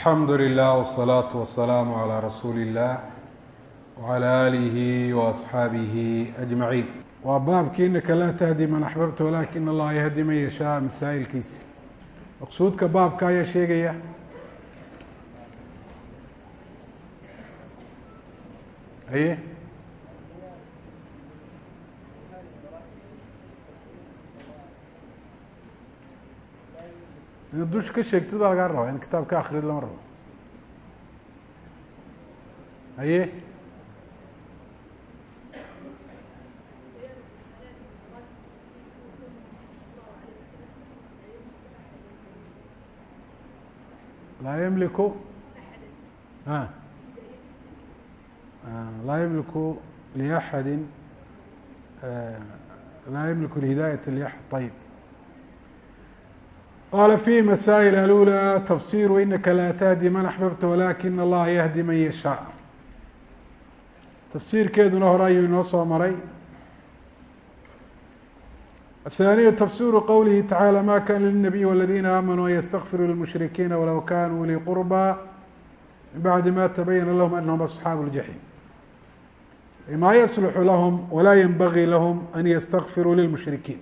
alxamdu lilah wsalaatu wasalaamu calaa rasuuli illah wcalaa aalihi waasxaabihi ajmaciin waa baabkii inaka laa tahdi man axbabta walakin allaha yahdi man yashaa masaa'ilkiisa maqsuudka baabka ayaa sheegaya. Aye ina dusha ka sheegtid baa lagaa rabaa in kitaab ka akrid lama rabo aye laa ymliku a laa ymliku liaxadi laa ymliku lhidaayata liaxad ayb qala fihi masaa'il alulى tafsiru inaka laa tahdi man axbabta walakin allaha yahdi man yashaa tafsiirkeeduna hore ayuu inoo soo maray الثانiyu tafsiru qowlihi tacaalى ma kana lلnabiy wاladina aamanuu an ystakfiruu lilmushrikiina walow kanuu li qurba min bacdi ma tabayana lahm anahum asxaabu اljaxiim ma yaslixu lahm walaa ynbagii lahm an ystakfiruu lilmushrikiin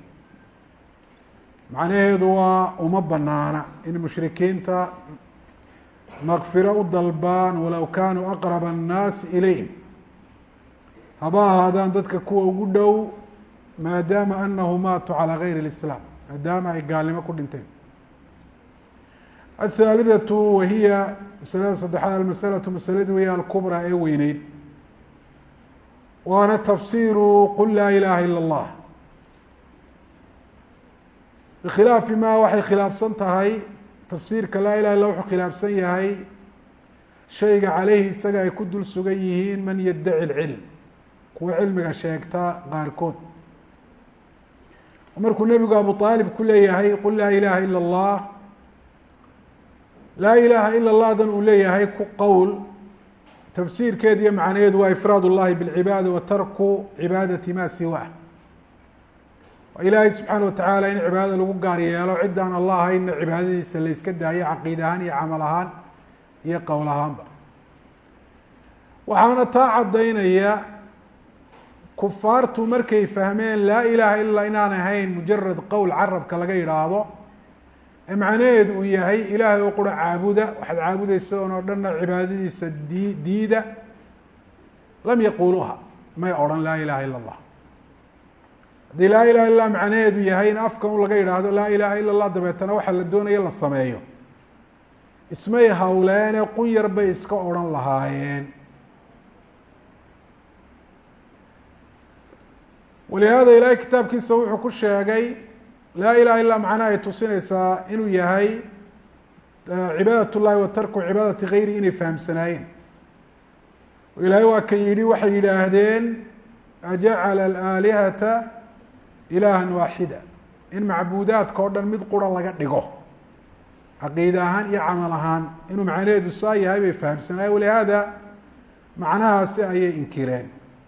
macnaheedu waa uma banaana in mushrikiinta makfiro u dalbaan walow kaanuu aqraba الnaasi ilayhim haba ahaadaan dadka kuwa ugu dhow maadaama anahu maatuu calى gayri اlislaam maadaama ay gaalnimo ku dhinteen aلthaalidatu wahiya masalada saddexaad almasalatu masaladii wahiya alkubraa ee weyneyd waana tafsiru qul laa ilaha ilا اllah bikhilaafi maa waxay khilaafsan tahay tafsiirka laa ilaha illa wuxuu khilaafsan yahay shayga caleyhi isaga ay ku dul sugan yihiin man yaddaci lcilm kuwa cilmiga sheegta qaarkood. Markuu nebigu abu aalib ku leeyahay qul laa ilaha ila allah laa ilaha ila allahdan uu leeyahay ku qowl tafsiirkeed iyo macnaheedu waa ifraad اllahi bاlcibaada wa tarku cibaadati ma siwah ilaahay subxaana watacaala in cibaadada lagu gaar yeelo ciddaan allah ahaynna cibaadadiisa la yska daayo caqiid ahaan iyo camal ahaan iyo qowl ahaanba. Waxaana taa caddaynaya kufaartu markay fahmeen laa ilaaha illa inaan ahayn mujarad qowl carabka laga yidhaahdo ee macnaheedu uu yahay ilaahay oo qura caabuda waxaad caabudaysa on oo dhanna cibaadadiisa dii diida lam yaquuluuha may odhan laa ilaha illa allah haddii laa ilaha illah macnaheedu yahay in afkan u laga yidhaahdo laa ilaha ila allah dabeetana waxa la doonayo la sameeyo. Ismay hawleene qun yar bay iska odhan lahaayeen. Walihaada ilaahay kitaabkiisa wuxuu ku sheegay laa ilaha illa macnaha ay tusinaysaa inuu yahay cibaadat llahi wa tarku cibaadati gayri inay fahamsanaayeen. Ilaahay waa kan yidhi waxay yidhaahdeen ajacala alaalihata ilaahan waaxida. In macbuudaadka o dhan mid qura laga dhigo. Caqiida ahaan iyo camal ahaan. Inuu macnaheedu saa yahay bay fahamsanaayen walihaada macnahaasi ayay inkireen.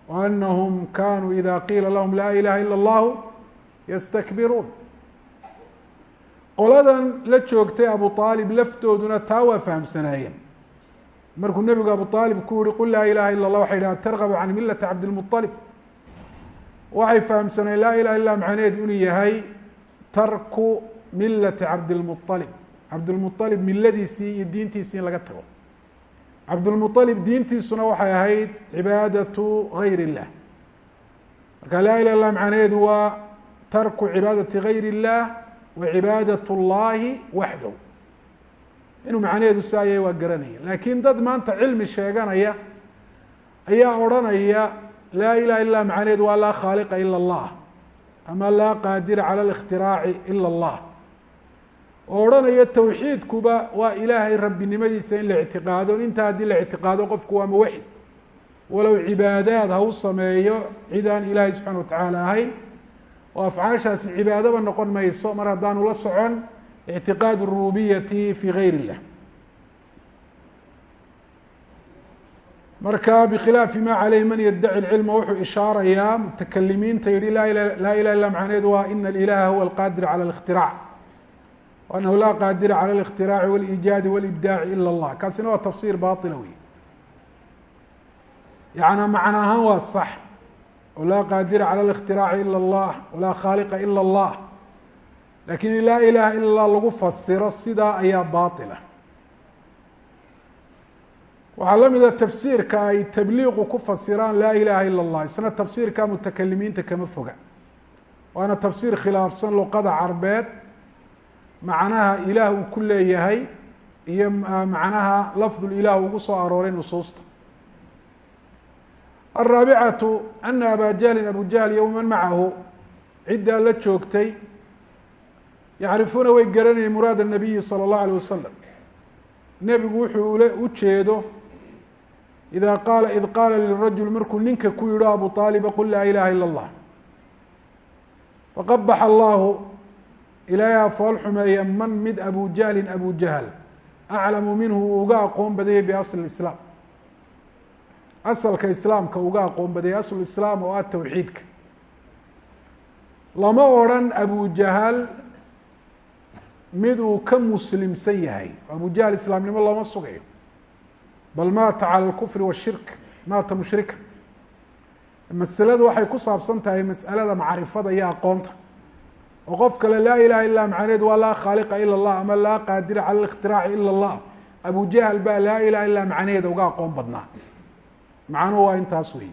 Anahum kaanuu ida qiila lahum laa ilaaha ila اllahu yastakbiruun. Qoladan la joogtay abu aalib laftooduna taa waa fahamsanaayeen. Markuu nebigu abu aalib ku yihi qul laa ilaha ila lah waxay yidhaha targabu can milati cabdilmualib waxay fahamsaneen laa ilaha illah macnaheedu inuu yahay tarku milati cabdilmualib cabdilmualib miladiisii iyo diintiisii in laga tago. Cabdilmualib diintiisuna waxay ahayd cibaadatu gayr illah marka laa ilah illah macnaheedu waa tarku cibaadati gayr illah wa cibaadat اllahi waxdahu inuu macnaheedu saa waa garanaya. Laakiin dad maanta cilmi sheeganaya ayaa odrhanaya laa ilaha illa macnaheedu waa laa khaaliqa ila اllah ama laa qaadira cala اlاkhtiraaci ila اllah oo odhanaya tawxiidkuba waa ilaahay rabbinimadiisa in la ictiqaado intaa haddii la ictiqaado qofku waa muwaxid walow cibaadaad ha u sameeyo cid aan ilaahay subxana watacaala ahayn oo afcaashaasi cibaadaba noqon mayso mar haddaanu la socon ictiqaad الrububiyati fi gayr اllah marka bkhilaafi ma caleyh man yadaci cilma wuxuu ishaarayaa mutakalimiinta yihi laa ilaha illa macnaheedu waa ina alilaha huwa alqaadir cala اlاkhtiraac anahu laa qaadira calى الاkhtiraaci wاliijaadi wاlibdaaci ila اllah kaasina waa tafsir baطila wey yaعnaa macna ahaan waa sax oo laa qaadira calى الاkhtiraaci ila اllah walaa khaaliqa ila اllah lakin laa ilaha ila اllah lagu fasiro sidaa ayaa baطila waxaa la mida tafsiirka ay tabliiqu ku fasiraan laa ilaha ila اllah isna tafsiirka mutakalimiinta kama foga waana tafsiir khilaafsan luqada carbeed macnaha ilaah uu ku leeyahay iyo macnaha lafdul ilah ugu soo arooray nusuusta alraabicatu ana aba jahlin abu jahl iyo waman macahu ciddaa la joogtay yacrifuuna way garanayeen muraad الnabiyi salى اllahu alيه wasalam nebigu wuxuu ule ujeedo ida qaala id qaala lirajul markuu ninka ku yidho abu aaliba qul laa ilaha ilا اllah faqabax allahu ilaahay fool xumeeya man mid abu jahlin abu jahl aclamu minhu uu uga aqoon badayay biasl islaam asalka islaamka uga aqoon badayay asl islaam oo ah tawxiidka lama odrhan abu jahal mid uu ka muslimsan yahay abu jahl islaamnimo looma sugayo bal maata cala alkufri washirk maata mushrika masaladu waxay ku saabsan tahay mas'alada macrifada iyo aqoonta oo qof kale laa ilaha illa macnaheed waa laa khaaliqa ila اllah ama laa qaadira cala اlاkhtiraaci ila اllah abu jahl baa laa ilaha illa macnaheeda uga aqoon badnaa macnuhu waa intaas wey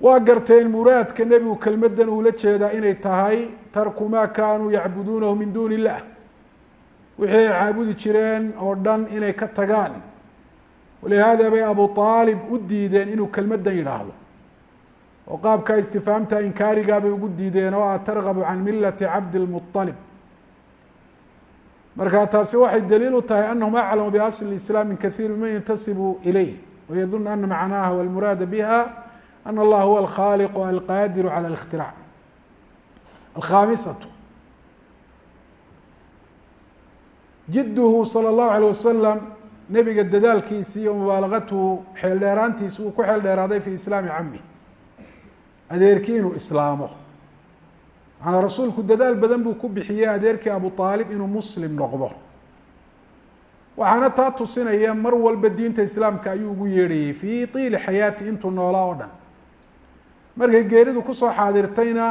waa garteen muraadka nebigu kelmadan uula jeedaa inay tahay tarku maa kaanuu yacbuduunahu min duuni illah wixii ay caabudi jireen oo dhan inay ka tagaan. Walihaada bay abu aalib u diideen inuu kelmadan yidhaahdo. Oo qaabkaa istifaamta inkaarigaa bay ugu diideen oo ah targabu can milati cabdi lmualib marka taasi waxay daliil u tahay anahum aclamu biasli islaam min kaiir miman yantasibu ilayh wayadun ana macnaha walmuraada biha ana allah huwa alkhaliqu alqadiru cala اlاkhtiraac alkhamisatu jidduhu salى اllahu alيه wasalam nebiga dadaalkiisi iyo mubaalagatuhu xeel dheeraantiisi uu ku xeel dheeraaday fi islaami cami adeerkii inuu islaamo macanaa rasuulku dadaal badan buu ku bixiyey adeerkii abu aalib inuu muslim noqdo waxaana taa tusinaya mar walba diinta islaamka ayuu ugu yeedhayey fii tiili xayaati intuu noolaa oo dhan markay geeridu kusoo xaadirtayna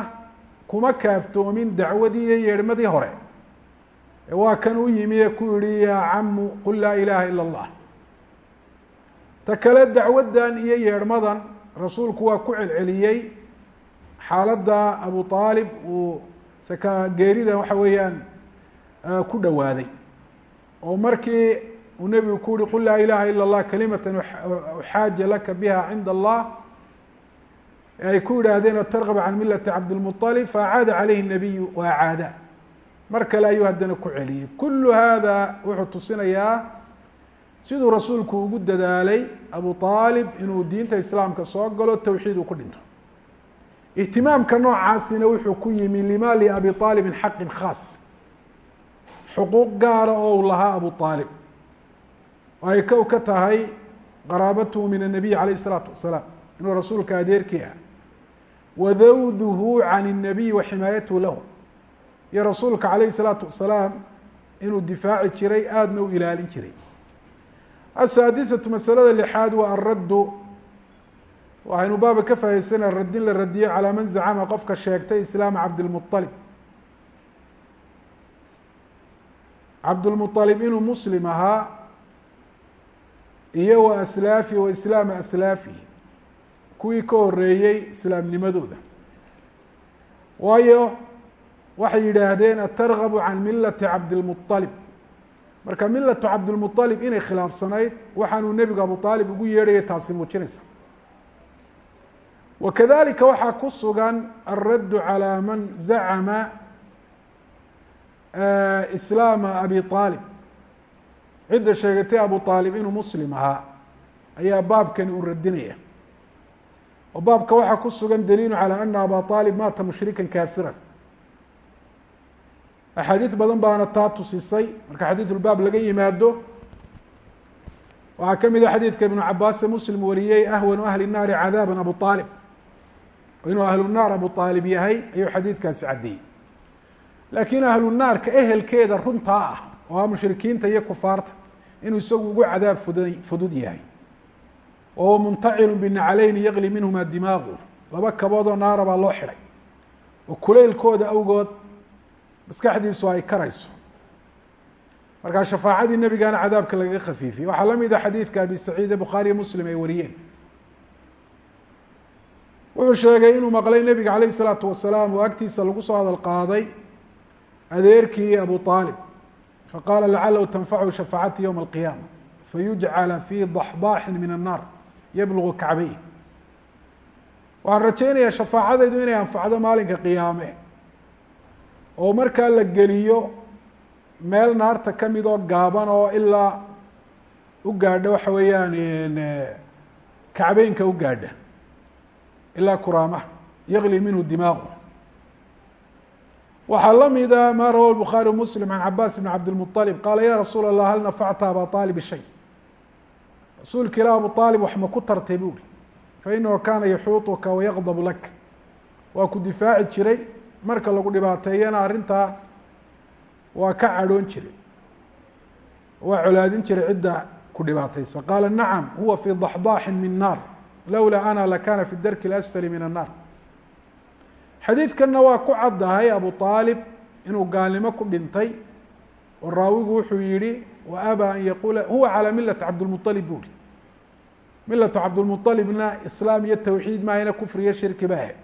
kuma kaaftoomin dacwadii iyo yeedhmadii hore ee waa kan u yimi ee ku yihi yaa camu qul laa ilaaha ila اllah ta kale dacwaddan iyo yeedhmadan rasuulku waa ku celceliyey xaaladda abu aalib uu saka geerida waxa weeyaan ku dhowaaday oo markii uu nebigu ku yihi qul laa ilaha ila اllah kalimata uxaaja laka biha cinda allah ay ku yidhaahdeen atargab can milati cabdilmuطalib faacaada calayhi الnabiyu wa acaada mar kale ayuu haddana ku celiyey kulu hada wuxuu tusinayaa siduu rasuulku ugu dadaalay abu aalib inuu diinta islaamka soo galo towxiid uu ku dhinto ihtimaamka noocaasina wuxuu ku yimi lima liabi aalibin xaqin khaas xuquuq gaara oo uu lahaa abu aalib oo ay kow ka tahay qaraabatuhu min الnabiy alayh الsalaatu wasalaam inuu rasuulka adeerkii ah wadawduhu can الnabiy wa ximaayatuhu lahu iyo rasuulka calayhi salaatu wasalaam inuu difaaci jiray aadna u ilaalin jiray. Asaadisatu masalada lixaad waa araddu waxaynu baaba ka faahiysana raddin la radiyo calaa man zacama qofka sheegtay islaama cabdilmualib cabdulmualib inuu muslim ahaa iyo wa aslaafi wa islaama aslaafi. Kuwii ka horeeyey islaamnimadooda. Waayo waxay yidhaahdeen atargabu can milati cabdilmualib marka milatu cabdilmualib inay khilaafsanayd waxaanuu nebigu abu aalib ugu yeedhaya taasi muujinaysa. Wa kadalika waxaa ku sugan alraddu calaa man zacama islaama abi aalib cidda sheegatay abu aalib inuu muslim ahaa ayaa baabkani u radinaya. Oo baabka waxaa ku sugan daliilu calaa ana aba aalib maata mushrikan kaafiran axaadiid badan baana taa tusisay. Marka xadiidulbaab laga yimaado waxaa ka mid a xadiidka ibnu cabaase muslim wariyey ahwanu ahli الnaari cadaaba abu aalib inuu ahlu naar abu aalib yahay ayuu xadiidkaasi caddeeyey laakiin ahlu naarka ehelkeeda runtaa ah oo ah mushrikiinta iyo kufaarta. Inuu isagu ugu cadaab fud fudud yahay. Wa huwa muntacilu binaclayni yaqli minhuma dimaagu. Laba kaboodoo naara baa loo xidhay oo kuleylkooda awgood maskaxdiisu ay karayso. Markaa shafaacadii nebigana cadaabka lagaga khafiifiyey. Waxaa la mid a xadiidka abi saciid ee bukhaariyo muslim ay wariyeen. Wuxuu sheegay inuu maqlay nebiga calayh isalaatu wasalaam oo agtiisa lagu soo hadal qaaday adeerkii abu aalib faqaala lacalahu tanfachu shafaacati ywma alqiyaama fayujcala fi daxdaaxin min annaar yablugu kacbay waxaan rajaynayaa shafaacadaydu inay anfacdo maalinka qiyaame oo markaa la geliyo meel naarta ka mid oo gaaban oo ilaa u gaadha waxa weeyaan kacbeynka u gaadha ilaa kuraamaha yagli minhu dimaaqu waxaa la mida ma rawa bukhaari muslim can cabaas bn cabdilmuطalib qaala ya rasuul allah hal nafacta aba aalib shay? Rasuulka ilah abu aalib wax ma ku tartay buuri fainahu kana yaxuuطuka wayaqdabu lak. Waa ku difaaci jiray marka lagu dhibaateeyana arrintaa waa ka cadhoon jiray waa colaadin jiray cidda ku dhibaataysa qaala nacam huwa fi daxdaaxin min naar lowlaa ana lakana fi darki اlasfali min الnar xadiidkanna waa ku caddahay abu aalib inuu gaalnimo ku dhintay oo raawigu wuxuu yihi wa abaa an yaquula huwa calى milati cabdilmuطalib buuri milatu cabdilmuطalibna islaam iyo tawxiid maahayna kufriyo shirki ba ahe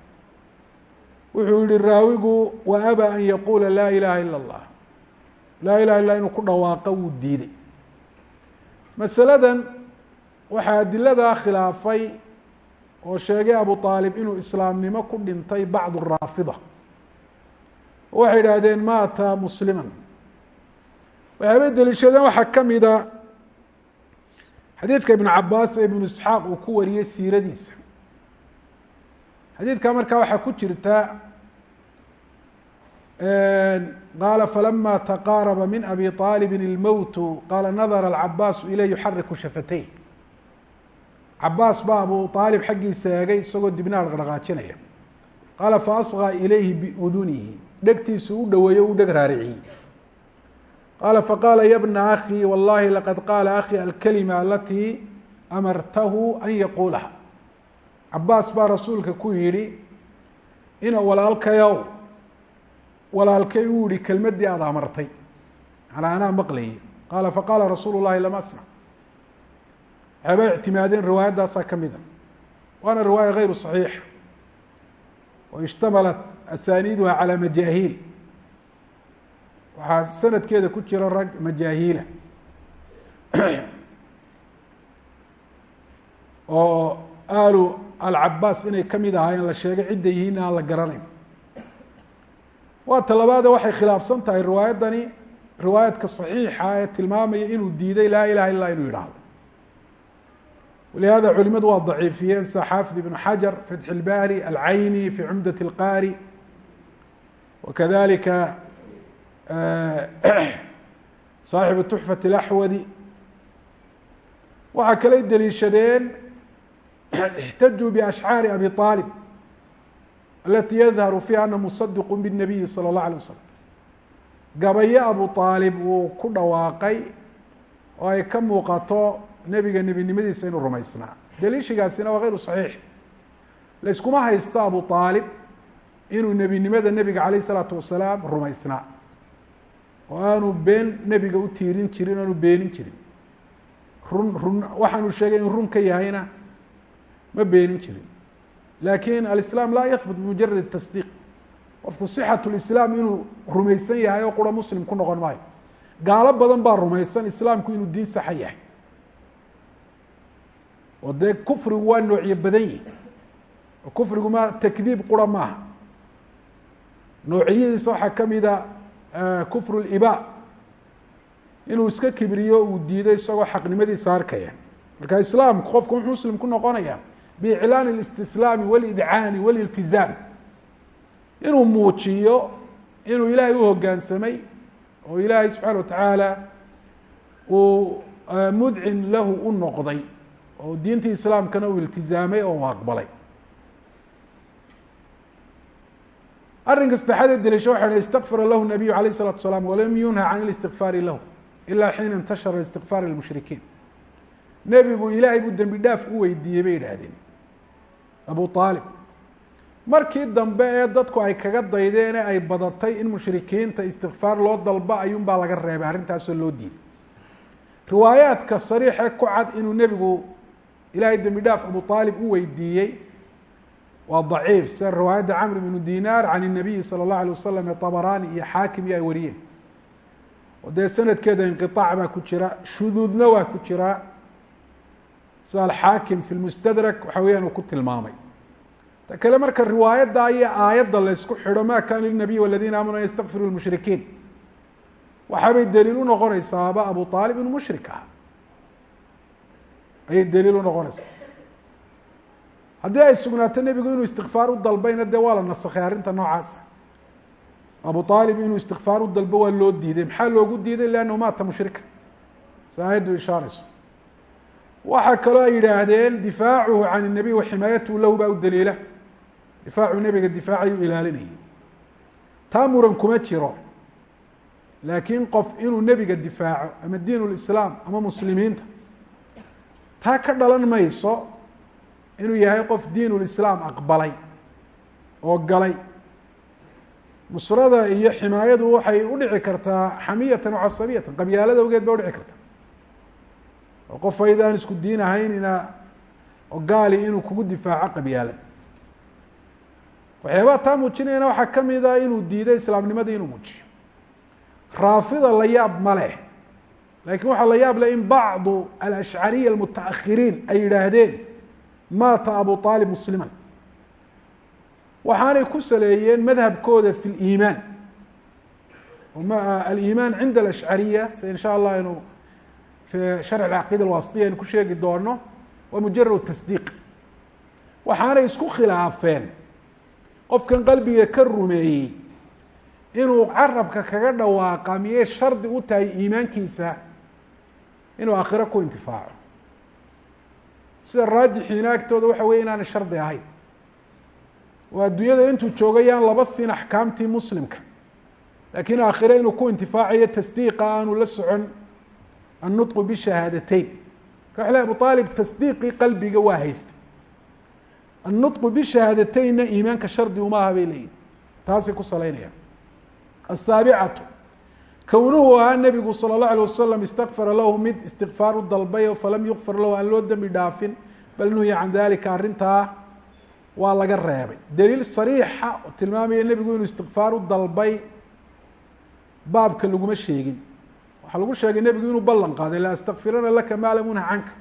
wuxuu yihi raawigu wa abaa an yaquula laa ilaha ilا اllah laa ilaha illa inuu ku dhawaaqo wuu diiday. Masaladan waxaa adiladaa khilaafay oo sheegay abu aalib inuu islaamnimo ku dhintay bacdu raafida. Waxay idhaahdeen maata musliman. Waxaabay deliishadeen waxaa ka mida xadiidka ibnu cabaas ee ibnu isxaaq uu ku wariyey siiradiisa. Xadiidka markaa waxaa ku jirta qaala falama taqaaraba min abi aalibin ilmowtu qaala nadara alcabaasu iley yuxariku shafatey cabaas baa abu aalib xaggiisa eegay isagoo dibnaha dhaqdhaqaajinaya qaala faasqaa ilayhi biudunihi. Dhegtiisu u dhoweeyo u dheg raariciyey. Qaala faqaala ya bna akhi wallahi laqad qaala akhi alkalima alatii amartahu an yaquulaha. Cabaas baa rasuulka ku yidhi ina walaalkayow walaalkay uu ihi kelmaddii aada amartay. Manaa anaa maqlayay. Qaala faqaala rasuulu llahi lama asmac waxyaaba ictimaadeen riwaayaddaasaa ka mida waana riwaaya gayru saxiixa oo ishtamalat asaaniiduha calaa majaahiil. Waxaa sanadkeeda ku jira rag majaahiila. Oo aalu alcabaas inay ka mid ahaayeen la sheegay cidda yihiin aan la garanayn waa talabaade waxay khilaafsan tahay riwaayaddani riwaayadka صaxiixa ee tilmaamaya inuu diiday laa ilaha illa inuu yidhaahdo ولهذا culimadu waa ضaciifiyeen sida xaafid iبن xaجaر فتح الbاrي العayني في cمدة الqاrي وkذلika صاaxiب تحفة الأحwdي waxaa kalay deliishadeen احتaجوا بأشعاaر أbي طالب alati yadharu fiiha ana musadiqu binabiyi sala اllah alay wasalam gabayo abu aalib uu ku dhawaaqay oo ay ka muuqato nebiga nebinimadiisa inuu rumaysnaa daliishigaasina waa hayru saxiix layskuma haysto abu aalib inuu nebinimada nebiga calayh isalaatu wasalaam rumaysnaa oo aanu been nebiga u tiirin jirin aanu beenin jirin run run waxaanuu sheegay in run ka yahayna ma beenin jirin lakin alislaam laa yahbut bimujarad الtasdiiq qofku صixat اlislaam inuu rumaysan yahay oo qura muslim ku noqon maayo gaalo badan baa rumaysan islaamku inuu diin saxa yahay oo dee kufrigu waa noocyo badan yihi oo kufrigu ma takdiib qura maaha noocyadiisa waxaa kamida kufru liba inuu iska kibriyo uu diido isagoo xaqnimadiisa arkaya marka islaamku qofku wuxuu muslim ku noqonaya biiclaani اlistislaami walidcaani waliltizaam inuu muujiyo inuu ilaahay u hogaansamay oo ilaahay subxaana watacaala uu mudcin lahu u noqday oo diintii islaamkana uu iltizaamay oo u aqbalay arrinka saddexaadee deliisho waxa hi istakfara lahu nabiyu alayh الsalatu asalaam walam yunha can اlistikfaari lahu ila xiina intashara istikfaar lmushrikiin nebigu ilaahay buu dembi dhaaf u weydiiyey bay yidhaahdeen abu aalib markii dambe ee dadku ay kaga daydeen ee ay badatay in mushrikiinta istikfaar loo dalba ayuun baa laga reebay arrintaasoo loo diiday riwaayaadka sariixe ku cad inuu nebigu ilaahay dembi dhaaf abu aalib u weydiiyey waa daciif sida riwaayadda camr bnu dinaar can الnabiyi salى اllahu alيه wasalam ee طabarani iyo xaakim iyo ay wariyeen oo dee sanadkeeda inqiطaac baa ku jira shuduudna waa ku jira sida alxaakim fi lmustadrak waxa weyaan uu ku tilmaamay. Ta kale marka riwaayadda iyo aayadda la ysku xidho ma kana linabiy waladiina aamanu an ystakfiruu lmushrikiin waxaabay daliil unoqonaysaaba abu aalib mushrik ah. Ayay daliil unoqonaysaa haddii ay sugnaato nebigu inuu istikfaar u dalbayna dee waa la nasakhay arrinta noocaasa abu aalib inuu istikfaar u dalbo waa loo diiday maxaa loogu diiday liannahu maata mushrika si aayaddu ishaarayso waxaa kaloo ay yidhaahdeen difaacuhu can الnabiy waximaayatuhu lahu baa u daliila. Difaacu nebiga difaacayuu ilaalinayay. Taa muran kuma jiro. Laakiin qof inuu nebiga difaaco ama diin lislaam ama muslimiinta taa ka dhalan mayso inuu yahay qof diin lislaam aqbalay oo galay. Nusrada iyo ximaayadu waxay udhici kartaa xamiyatan wacasabiyatan qabyaalada awgeed ba udhici karta oo qof aydaan isku diin ahayn ina gaali inuu kugu difaaco qabyaalad waxyaabaha taa muujinayana waxaa ka mid a inuu diiday islaamnimadii inuu muujiyo. Raafida la yaab ma leh laakiin waxaa la yaab leh in bacdu alashcariya almutaahiriin ay yidhaahdeen maata abu aalib musliman. Waxaanay ku saleeyeen madhabkooda fi liimaan aliimaan cinda alashcariya si in sha allah aynu fi sharc alcaqiida alwasitiya aynu ku sheegi doono waa mujarad tasdiiq waxaanay isku khilaafeen qofkan qalbiga ka rumeeyey inuu carabka kaga dhawaaqa miyay shardi u tahay iimaankiisa inuu aakhiro ku intifaaco sida raajixiina agtooda waxa weye inaanay shardi ahayn oo adduunyada intuu jooga yaan laba siin axkaamtii muslimka laakiin aakhire inuu ku intifaacayo tasdiiqa aanu la socon annutqu bishahaadateyn marka waxa le abu aalib tasdiiqii qalbiga waa haysta annutqu bishahaadateynna iimaanka shardi uma aha bay leeyihin taasay ku salaynayaan asaabicatu kownuhu ahaa nebigu salى اlه alيه wasalam istakfara lahu mid istikfaar u dalbay falam yukfar lahu aan loo dembi dhaafin bal nuhiya can dalika arrintaa waa laga reebay daliil sariixa oo tilmaamaya nebigu inuu istikfaar u dalbay baabka laguma sheegin waxaa lagu sheegay nebigu inuu ballan qaaday la astakfirana laka maa lam unha canka.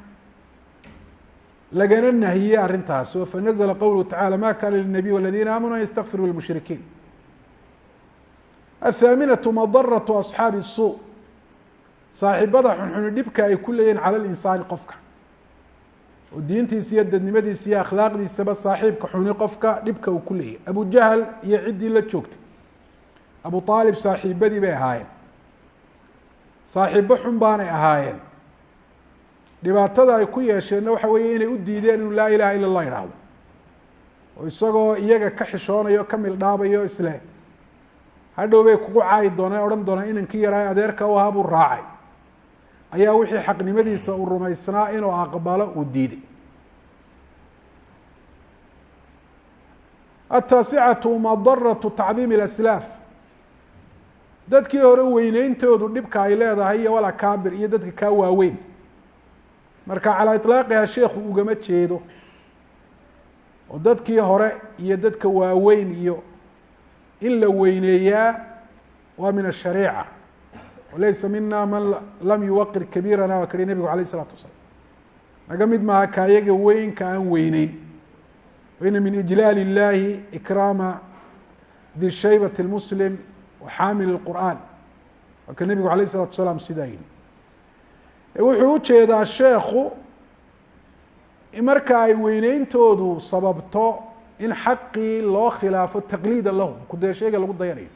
Lagana nahiyey arrintaas oo fanazla qowluhu tacala ma kana linabiy waladiina aamanuu an ystakfiruu lmushrikiin athaaminatu madaratu asxaabi الsuu saaxiibada xunxuni dhibka ay ku leeyihiin cala linsaani qofka. Oo diintiisa iyo dadnimadiisa iyo akhlaaqdiisaba saaxiibka xuni qofka dhibka uu ku leeyahy abu jahl iyo ciddii la joogtay. Abu aalib saaxiibadii bay ahaayeen saaxiibo xun baanay ahaayeen. Dhibaatada ay ku yeesheenna waxa weeye inay u diideen inuu laa ilaha ila اllah idhaahdo oo isagoo iyaga ka xishoonayo ka mildhaabayo isle. Hadhow bay kugu caayi doonaan odhan doonaan inankii yaraa adeerka u ahaa buu raacay. Ayaa wixii xaqnimadiisa uu rumaysnaa inuu aqbalo uu diiday. Ataasicatu madaratu tacdiim اlaslaaf dadkii hore weyneyntoodu dhibka ay leedahay iyo walakaabir iyo dadka kaa waaweyn marka calaa iطlaaqiha sheekhu ugama jeedo oo dadkii hore iyo dadka waaweyn iyo in la weyneeyaa waa min الشhaريcة walaysa mina man lam yuwaqir kabiirana waa kahi nebigu alayه الsلاatu wasalaam naga mid maaha kaayaga weynka aan weyneyn waina min إجlaal الlahi ikraama di shaybaة الmuslim waxaamil الqur'an waa ka nebigu alayه الsلاatu wasalaam sidaa yihi wuxuu ujeedaa sheekhu marka ay weyneyntoodu sababto in xaqii loo khilaafo taqliida lahum kudeesho iyaga lagu dayanayo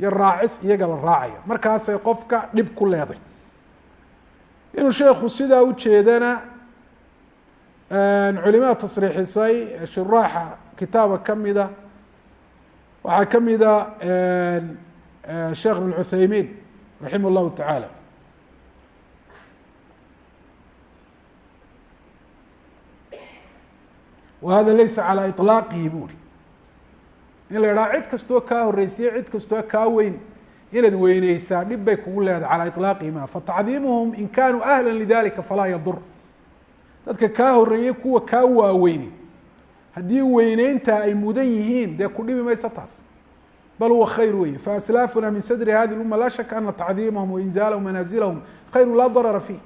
iyo raacis iyaga la raacayo markaasay qofka dhib ku leeday inuu sheekhu sidaa ujeedana culimada tasriixisay shuraaxa kitaaba kamida waxaa ka mida sheekh ibn cuthaymiin raximah اllahu taعaalى wa hada laysa calى iطlaaqihi buri in la idhaha cid kastoo kaa horeysiye cid kastoo kaa weyn inaad weyneysaa dhib bay kugu leedahay calى iطlaaqihima fatacdiimuhum in kanuu ahla lidalika falaa yadur dadka kaa horeeyey kuwa kaa waaweyni haddii weyneynta ay mudan yihiin dee ku dhibi mayso taas. Bal huwa khayr wey faaslaafuna min sadri hadi اluma laa shaka ana tacdiimahum wainzaalahum manaasilahum khayru laa darara fih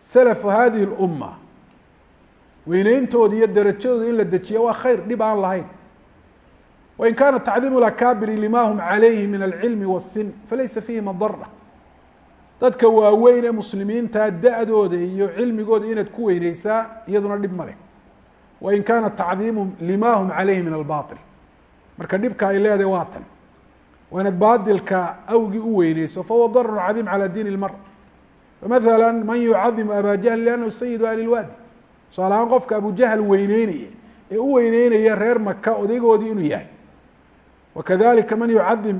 salafu hadihi اluma weyneyntooda iyo darajadooda in la dejiya waa khayr dhib aan lahayn. Wain kaana tacdiimu lakaabiri lima hum calayhi min alcilmi wasin falaysa fiihi madara dadka waaweyn ee muslimiinta da-dooda iyo cilmigooda inaad ku weyneysaa iyaduna dhib ma leh wain kaana tacdiimu lima hum caleyhi min albail marka dhibka ay leedahay waa tan waa inaad baadilka awgii u weyneyso fahuwa dararun cadiim calaa diini lmara maala man yucadimu aba jahl liannahu sayidu ahli lwaadi tusaale ahaan qofka abujahl weyneynaya ee u weyneynaya reer maka odaygoodii inuu yahay wakadalika man yucadim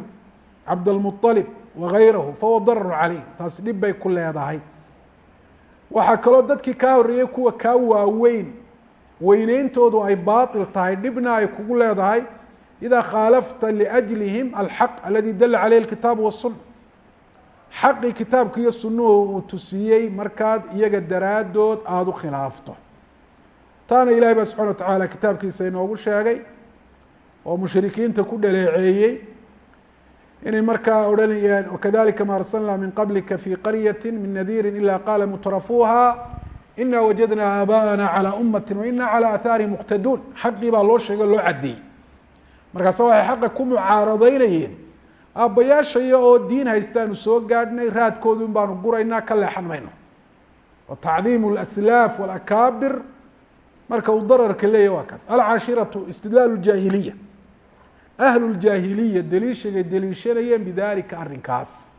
cabdalmualib wagayrahu fahuwa dararun caleyh taasi dhib bay ku leedahay waxaa kaloo dadkii kaa horreeyey kuwa kaa waaweyn weyneyntoodu ay baaطil tahay dhibna ay kugu leedahay ida khaalafta liأjlihim alxaq aladi dala caleyh اkitaabu waالsuna xaqii kitaabka iyo sunuhu uu tusiyey markaad iyaga daraadood aada u khilaafto taana ilahay baa subxana wa tacaala kitaabkiisa inoogu sheegay oo mushrikiinta ku dhaleeceeyey inay markaa odhanayaan wakadalika ma arsalna min qablika fi qaryati min nadiiri ila qaala mutrafuuha ina wajadna aabaءana calى umati waina calى ahaarihim muqtaduun xaqii baa loo sheegay o loo caddeeyey markaasa waxay xaqa ku mucaaradaynayeen aabbayaashaya oo diin haystaanu soo gaadhnay raadkoodu in baanu guraynaa ka leexan mayno wa tacdiimu اlaslaaf wاlakaabir marka uu dararka leeyahy waa kaas alcashiratu istidlaal اjaahiliya ahlu ljaahiliya deliishagay deliishanayeen bidalika arrinkaas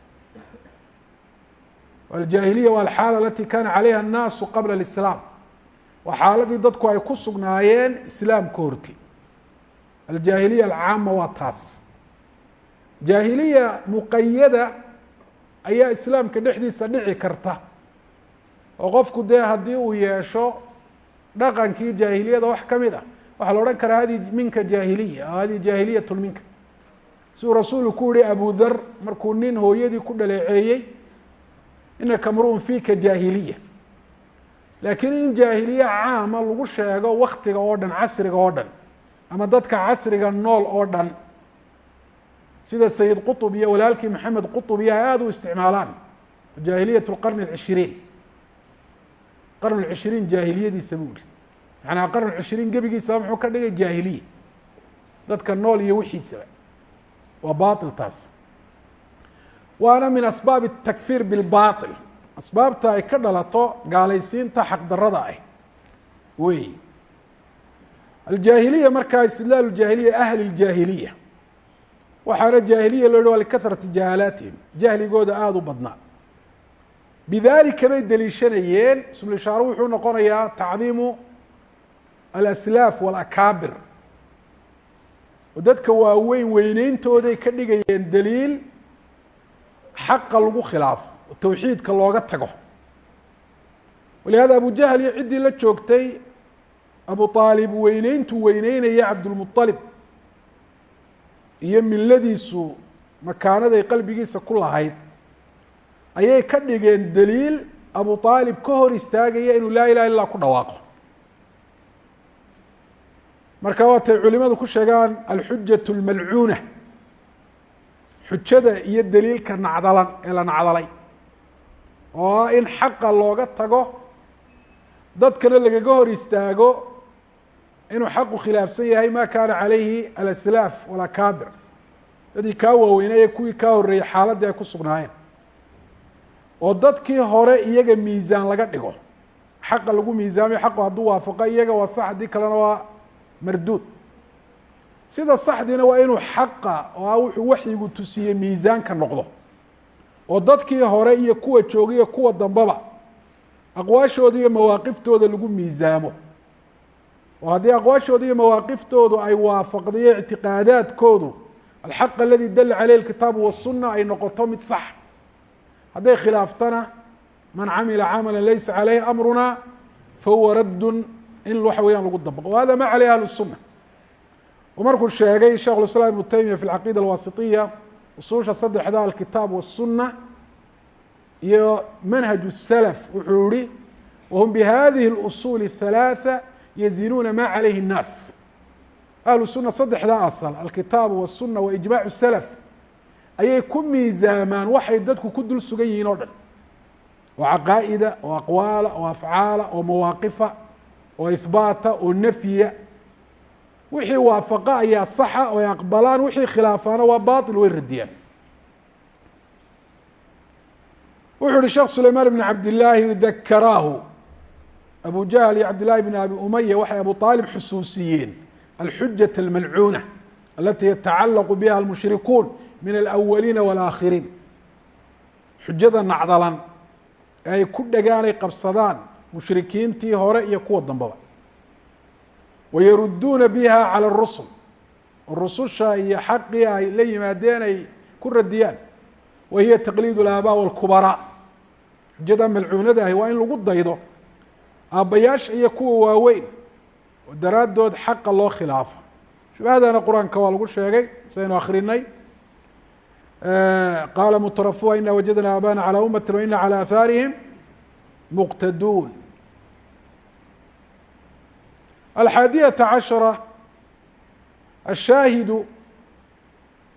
aljaahiliya waa alxaala alati kana calayha annaasu qabla alislaam waa xaaladii dadku ay ku sugnaayeen islaamka horti aljaahiliya alcaama waa taas jaahiliya muqayada ayaa islaamka dhexdiisa dhici karta oo qofku dee haddii uu yeesho dhaqankii jaahiliyada wax ka mid ah waxaa la odhan karaa hadi minka jaahiliya hadi jaahiliyatu minka siduu rasuulu ku yihi abu dar markuu nin hooyadii ku dhaleeceeyey inaka mruun fika jaahiliya laakiin in jaahiliya caama lagu sheego waktiga oo dhan casriga oo dhan ama dadka casriga nool oo dhan sida sayid qطb iyo walaalkii maxamed qطb iyo ay aada u isticmaalaan jaahiliyat اqarn اcishiriin qarn اcishiriin jaahiliyadiisa buu yihi manaa qarn cishiriin gebigiisaba muxuu ka dhigay jaahiliya dadka nool iyo wixiisaba waa bail taas waana min asbaab الtakfir biاlbaطil asbaabta ay ka dhalato gaalaysiinta xaqdarada ah wey aljaahiliya markaa istidlaal jaahiliya ahli اjaahiliya waxaana jaahiliya loo yihi waa likahrati jahaalaatihim jahligooda aada u badnaa bidalika bay deliishanayeen ismulishaaro wuxuu noqonayaa tacdiimu alaslaaf walakaabir oo dadka waaweyn weyneyntooday ka dhigayeen daliil xaqa lagu khilaafo oo towxiidka looga tago. Walihaada abu jahal iyo ciddii la joogtay abu aalib weyneyntuu weyneynaya cabdulmualib iyo milladiisu makaanaday qalbigiisa ku lahayd. Ayay ka dhigeen daliil abu aalib ka hor istaagaya inuu laa ilaha illah ku dhawaaqo. Marka waatay culimadu ku sheegaan alxujat اlmalcuuna xujada iyo daliilka nacdalan ee la nacdalay. Oo in xaqa looga tago dadkana lagaga hor istaago inuu xaqu khilaafsan yahay ma kaana calayhi alaslaaf walakaabir dadii kaa waaweynaya kuwii kaa horreeyey xaaladdii ay ku sugnaayeen. Oo dadkii hore iyaga miisaan laga dhigo xaqa lagu miisaamayo xaqu hadduu waafaqo iyaga waa sax haddii kalena waa marduud sida saxdiina waa inuu xaqa oo ah wuxuu waxyigu tusiyey miisaanka noqdo. oo dadkii hore iyo kuwa joogiyo kuwa dambaba aqwaashooda iyo mawaaqiftooda lagu miisaamo. oo haddii aqwaashooda iyo mawaaqiftoodu ay waafaqdayo ictiqaadaadkoodu alxaq aladi dala caleyh alkitaabu wasunna ay noqoto mid sax. hadday khilaaftana man camila camala laysa caleyh amruna fahuwa raddun in waxa weeyaan lagu dabaqo hada ma caleyh ahlu الsuna markuu sheegay sheikh اiسlاm iبnu taymiya fi اlcaqiida alwasitiya usuusha saddexda alkitaab waالsuna iyo manhaj الslf wuxuu yihi whm bhadihi اlusul الثalaaثة yazinuuna ma calayhi الnaas ahlu suna saddexdaa asal alkitaabu waالsuna wa ijmac الslf ayay ku miisaamaan waxay dadku ku dul sugan yihiin oo dhan oo caqaa'ida oo aqwaala oo afcaala oo mawaaqifa oo ihbaata oo nafyiya wixii waafaqa ayaa saxa oo ay aqbalaan wixii khilaafaana waa baطil way radiyaan wuxuu uhi sheekh sulaymaan bn cabd illaahi dakaraahu abu jahl iyo cabd llahi bn abi umaya waxay abu aalib xusuusiyeen alxujaة اlmalcuuna alati yatacalaqu biha almushrikuun min alawaliina wاlaakhiriin xujada nacdalan ee ay ku dhegaan ay qabsadaan mushrikiintii hore iyo kuwa dambaba wayaruduuna biha calى اrusul rususha iyo xaqii ay la yimaadeen ay ku radiyaan wa hiya taqliid اlaabaa wاlkubaraa xujada malcuunada ahi waa in lagu daydo aabbayaasha iyo kuwa waaweyn oo daraaddood xaqa loo khilaafo shubahadana qur-aanka waa lagu sheegay sidaynu akrinay qaala mutrafuha ina wajadna aabana calى umati waina calى ahaarihim muqtaduun alxaadiyata cashara ashaahidu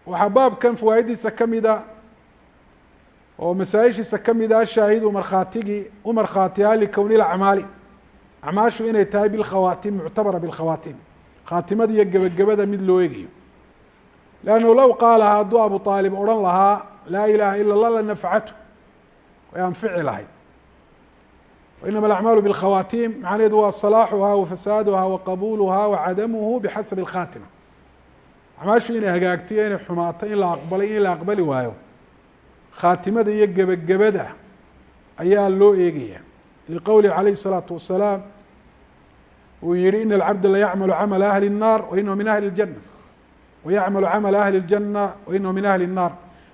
waxaa baabkan fawaaiddiisa kamida oo masaaishiisa kamida ashaahidu markhaatigii u markhaatiyaa likowni lacmaali acmaashu inay tahay bilkhawaatim muctabara bilkhawaatim khaatimada iyo gebagabada mid loo egayo leannahu low qaalaha hadduu abu aalib odhan lahaa laa ilaha ila اllah la nafcatu way anfici lahayd wainama alacmaalu bilkhawaatim macnaheedu waa salaaxuha wa fasaaduha wa qabuuluha wa cadamuhu bixasabi اlkhaatima acmaashu inay hagaagto iyo inay xumaato in la aqbalay in la aqbali waayo khaatimada iyo gebagabada ayaa loo eegaya liqowlihi calayh الsalaatu wasalaam uu yihi ina alcabda layacmalu camala ahli الnar wainahu min ahli اljana wayacmalu camala ahli اljana wainahu min ahli الnar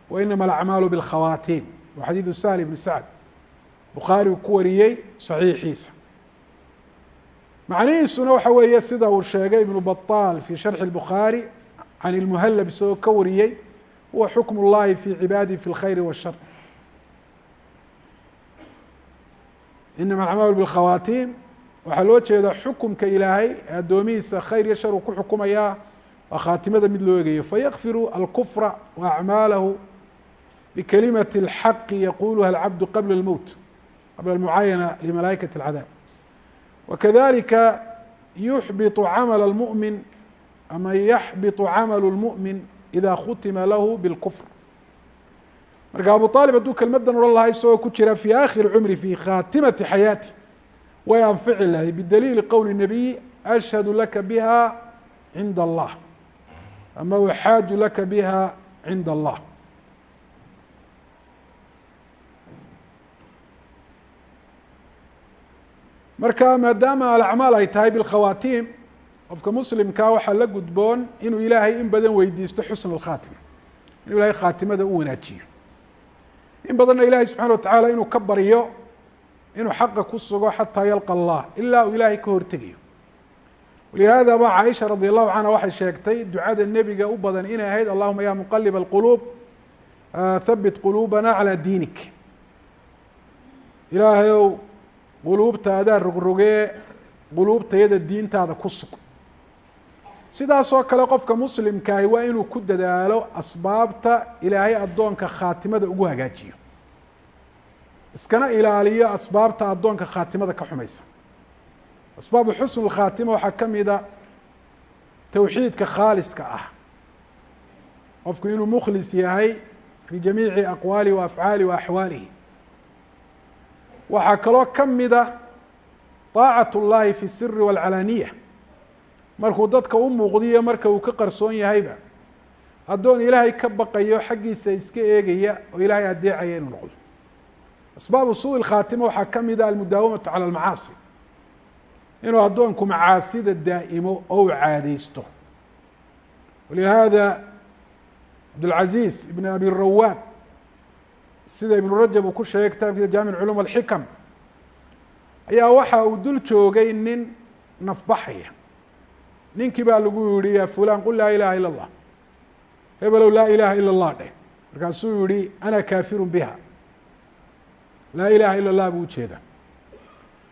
wainama alacmaalu biاlkhawaatim wa xadiidu sahl ibni sacd bukhaari uu ku wariyey saxiixiisa macnihiisuna waxa weeye sida uu sheegay ibnu baطaal fi sharxi الbukhaari can ilmuhallab isagoo ka wariyey huwa xukm اllahi fi cibaadihi fi اlkhayr wالshar inama acmaalu biاlkhawaatim waxaa loo jeedaa xukumka ilaahay ee addoomihiisa khayr iyo shar uu ku xukumayaa waa khaatimada mid loo egayo fayakfiru alkufra wa acmaalahu bikalimati اlxaqi yaquluha alcabdu qabla اlmowt qabla almucaayana limalaa'ikati اlcadaab wakadalika yuxbiطu camala اlmuؤmin ama yaxbiطu camalu اlmuؤmin ida khutima lahu biاlkufr marka abu aalib hadduu kelmadan odhan lahaa isagoo ku jira fi akhiri cumri fi khaatimati xayaati way anfici lahay bidaliili qowli nabiy ashhadu laka biha cinda allah ama uxaaju laka biha cinda allah marka maadaama alacmaal ay tahay bilkhawaatim qofka muslimkaa waxaa la gudboon inuu ilaahay in badan weydiisto xusna alkhaatima inuu ilahay khaatimada u wanaajiyo. In badanna ilahay subxana wa tacaala inuu ka baryo inuu xaqa ku sugo xataa yalqa allah ilaa uu ilaahay ka hortegayo. Walihaada ba caaisha radi allahu canha waxay sheegtay ducada nebiga u badan inay ahayd allahuma ya muqalib alquluub habit quluubana calaa diinik. Ilaahay ow quluubta adaa rogrogee quluubtayada diintaada ku sug. Sidaasoo kale qofka muslimkaahi waa inuu ku dadaalo asbaabta ilaahay addoonka khaatimada ugu hagaajiyo. Iskana ilaaliyo asbaabta addoonka khaatimada ka xumaysa. Asbaabu xusn اkhaatima waxaa ka mida towxiidka khaaliska ah. Qofku inuu mukhlis yahay fi jamiici aqwaalihi wa afcaalihi wa axwaalihi waxaa kaloo ka mida طaacaة اllahi fi الsiri wاlcalaaniya markuu dadka u muuqdiyo marka uu ka qarsoon yahayba addoon ilaahay ka baqayo xaggiisa iska eegaya oo ilaahay adeecaya inuu noqdo asbaabu suu اkhaatima waxaa ka mida almudaawamatu calى اlmacaasi inuu addoonku macaasida daa'imo oo u caadaysto walihaada cabdulcaziiz ibn abi rawaad sida ibnu rajab uu ku sheegay kitaabkiisa jaamic culum alxikam ayaa waxa uu dul joogay nin nafbaxaya ninkii baa lagu yihi ya fulan qul laa ilaha ila اllah hebelow laa ilaha ila اllah dheh markaasuu yihi ana kaafirun biha laa ilaha ila اllah buu ujeeda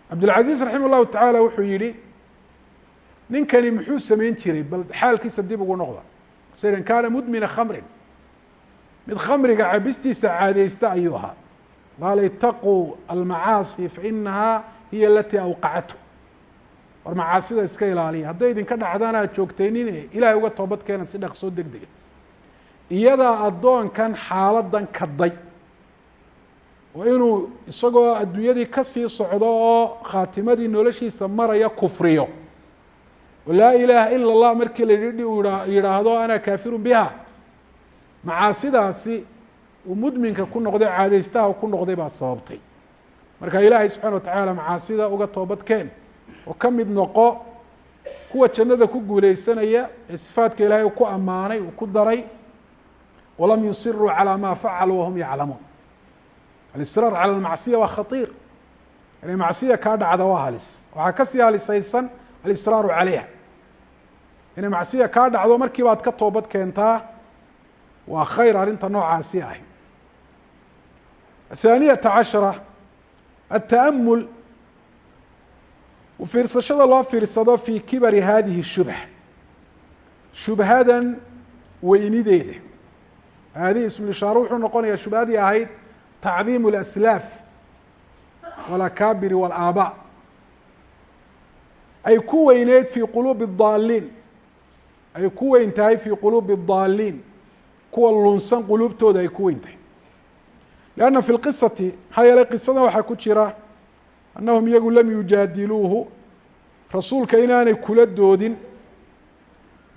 cabdulcaziiz raximah llahu tacaala wuxuu yihi ninkani muxuu samayn jiray bal xaalkiisa dib ugu noqda sdan kaana mudmina khamrin mid khamriga cabistiisa caadeysta ayuu ahaa. Qaala itaquu almacaasi fainahaa hiya alatii awqacatu. War macaasida iska ilaaliya. Hadday idinka dhacdaan aad joogtaynin ilahay uga toobad keena si dhaqsoo deg dega iyadaa addoonkan xaaladan kaday oo inuu isagoo adduunyadii ka sii socdo oo khaatimadii noloshiisa maraya kufriyo. Oo laa ilaaha ila اllah markii la yidhi uu yidhaahdo ana kaafirun biha macaasidaasi uu mudminka ku noqday caadaystaha ku noqday baa sababtay. Marka ilaahay subxana watacaala macaasida uga toobadkeen oo ka mid noqo kuwa jannada ku guuleysanaya ee sifaadka ilaahay ku ammaanay uu ku daray walam yusiruu calى ma facaluu wahum yaclamuun. Alisraar calى almacsiya waa khaiir inay macsiya kaa dhacda waa halis. Waxaa ka sii halisaysan alisraaru calayha inay macsiya kaa dhacdo markiiba ad ka toobad keentaa waa khayr arrinta noocaasi ahy athaaniyata cashara ataamul fiirsashada loo fiirsado fii kibari hadihi shubha shubhadan weynideeda haadihi ismulishaaro wuxuu noqonayaa shubhadii ahayd tacdiimu اlaslaaf walakaabiri wاlaabaa ay ku weyneyd fii quluubi اdaaliin ay ku weyn tahay fii quluubi الdaaliin kuwa lunsan quluubtooda ay ku weyn tahay lanna fi lqisati maxaa yeelay qisadan waxaa ku jira annahum iyagu lam yujaadiluuhu rasuulka inaanay kula doodin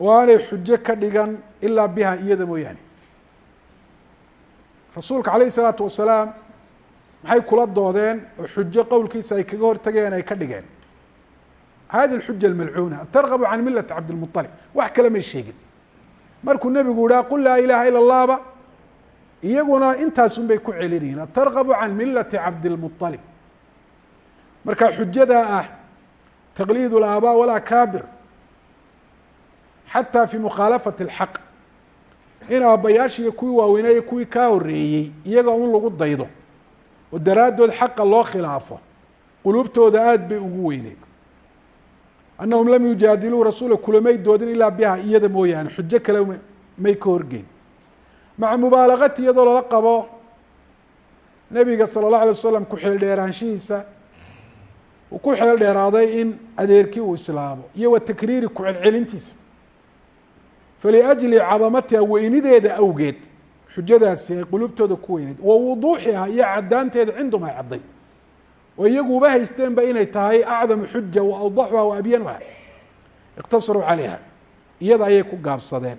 oo aanay xujo ka dhigan ilaa biha iyada mooyaane rasuulka calayh isalaatu wasalaam maxay kula doodeen oo xujo qowlkiisa ay kaga hortageen ay ka dhigeen hadi اxuja اmalcuuna atargabu can milati cabdilmuطalib wax kale may sheegin markuu nebigu yihaa qul laa ilaha ila اllahba iyaguna intaasun bay ku celinayiin atargabu can milati cabdilmuطalib marka xujadaa ah taqliid اlaabaa walaakaabir xataa fi mukhaalafati اlxaq in aabbayaashiiyo kuwii waaweynaaye kuwii kaa horeeyey iyaga un lagu daydo oo daraaddood xaqa loo khilaafo quluubtooda aada bay ugu weyneyd annahum lam yujaadiluu rasuula kulamay doodin ilaa biha iyada mooyaane xujo kale may ka horgeyn maca mubaalagati iyadoo lala qabo nebiga sala اllah alay wasalam ku-xeel dheeraanshihiisa uu ku xeel dheeraaday in adeerkii uu islaamo iyo wa takriiri ku-celcelintiisa faliajli cadamatiha weynideeda awgeed xujadaasi ay qulubtooda ku weyneyd wa wuduuxiha iyo caddaanteeda cindum ay cadday oo iyagu uba haysteenba inay tahay acdamu xuja wa awdaxuha wa abyanuha iqtasaruu calayha iyada ayay ku gaabsadeen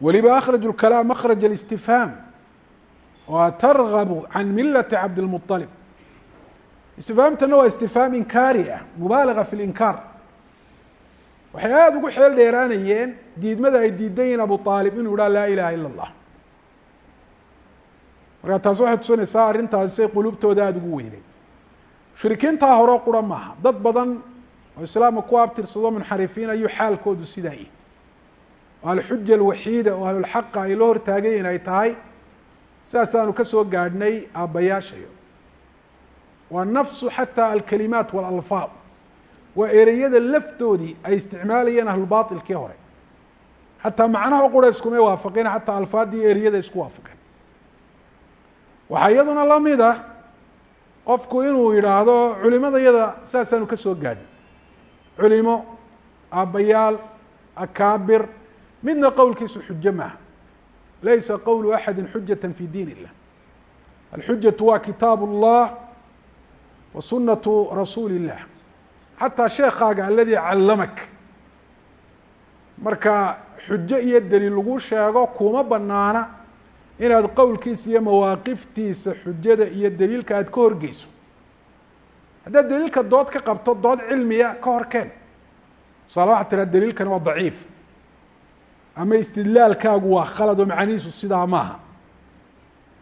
weliba akhraju lkalaam makraj اlistifhaam wa targabu can milati cabdilmuطalib istifhaamtana waa istifhaam inkaari ah mubaalaga fi linkaar waxay aada ugu xeel dheeraanayeen diidmada ay diidan yihin abu aalib inuu idhaha laa ilaha ila اllah markaa taas waxay tusinaysaa arrintaasi say qulubtooda aada ugu weyneyd mushrikiintaa horeo qura maaha. Dad badan oo islaamka ku abtirsado munxarifiin ayuu xaalkoodu sidaa ihi oo alxuja alwaxiida oo ahlulxaqa ay la hortaagayiin ay tahay. Sidaasaanu ka soo gaadhnay aabbayaashayo. Waa nafsu xataa alkalimaat waalalfaad waa ereyada laftoodii ay isticmaalayeen ahlubaailkii hore. Xataa macnaha qura iskumay waafaqeen xataa alfaadii ereyada isku waafaqeen waxaa iyaduna la mid ah qofku inuu yidhaahdo culimada yada saasaanu ka soo gaadhin. Culimo aabbayaal akaabir midna qowlkiisu xujo maaha. Laysa qowlu axadi xujata fi diin illah alxujatu waa kitaab اllah wa sunatu rasuuli illah xataa sheekaaga aladii callamak. Marka xujo iyo daliil lagu sheego kuma banaana inaad qowlkiisa iyo mawaaqiftiisa xujada iyo daliilka aad ka horgeyso. Haddaad daliilka dood ka qabto dood cilmiya ka horkeen. Tusaale waxaa tiraa daliilkani waa daciif. Ama istidlaalkaagu waa khalad oo macanihiisu sidaa maaha.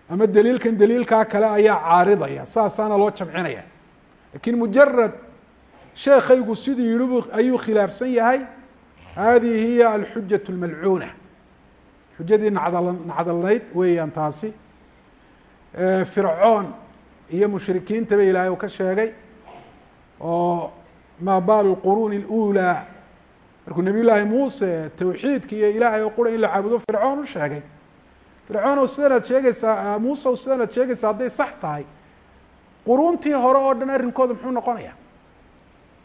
Ama daliilkan daliilkaa kale ayaa caaridaya saasaana loo jamcinaya. Lakin mujarad sheekaygu siduu yihi ayuu khilaafsan yahay. Hadihi hiya alxujaة اlmalcuuna xujadii nacdal nacdalnayd weeyaan taasi fircoon iyo mushrikiintaba ilaahay uu ka sheegay oo maa baalu lquruuni اlأulى markuu nabiy llaahi muuse tawxiidka iyo ilaahay oo qura in la caabudo fircoon u sheegay fircoon o sidanaad sheegaysaa muuse sidanaad sheegaysaa hadday sax tahay quruuntii hore oo dhan arrinkooda muxuu noqonaya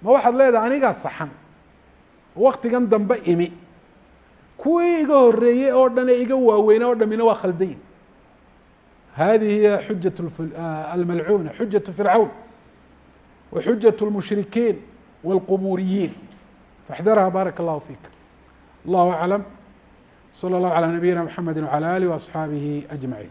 ma waxaad leedahay anigaa saxan waktigan dambe imi kuwii iga horeeyey oo dhan ee iga waaweyna oo dhamina waa khaldayin hadihi hiya xujaة almalcuuna xujaة fircawn wa xujaة اlmushrikiin wاlquburiyiin faxdarha baaraka اllahu fik allahu aclam slى اllahu عalى nabiyina mxamedi wعalى alih وaصxaabihi أجmaعin